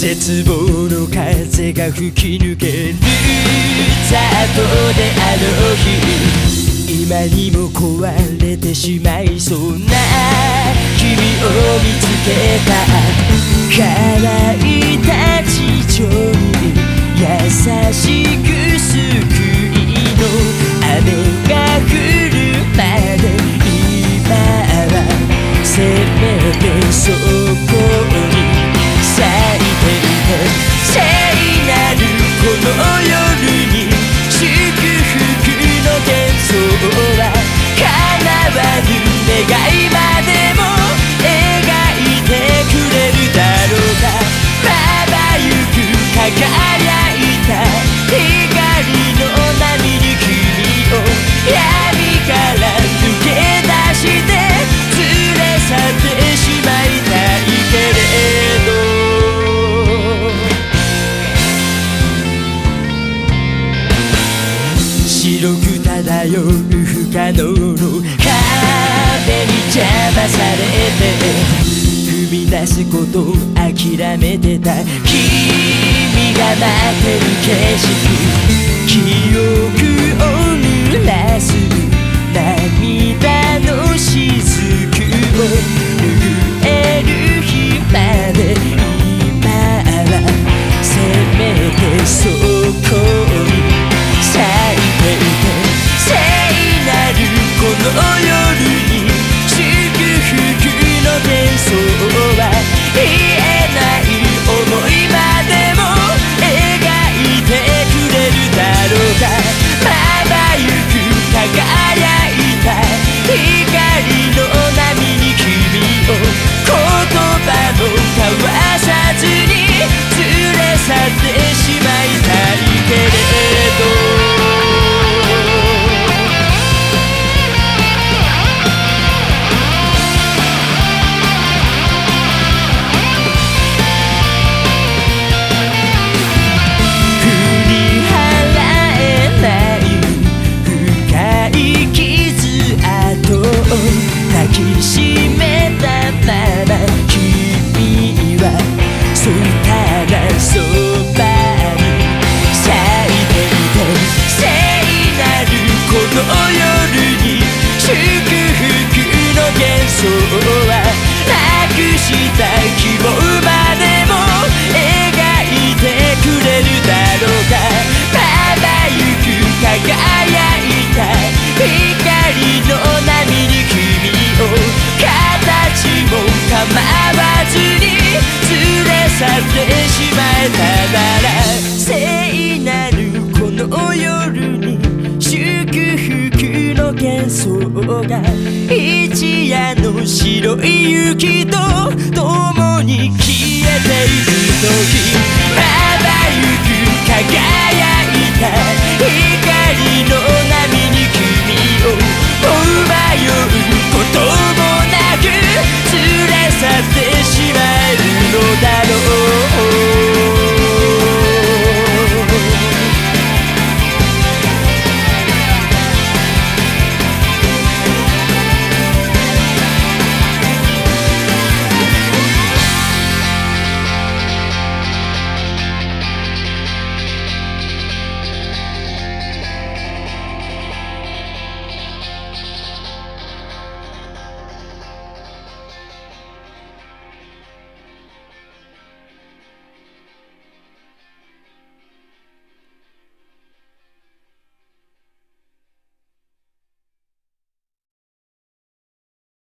絶望の風が吹き抜ける。ざとであの日今にも壊れてしまいそうな君を見つけた。乾いた地上に優しく不可能の壁に邪魔されて踏み出すことを諦めてた。君が待ってる景色。記憶を濡らす。涙の雫を。どただゆく輝いた光の波に君を形も構わずに連れ去ってしまえたなら聖なるこの夜に祝福の幻想が一夜の白い雪と共に消えていく時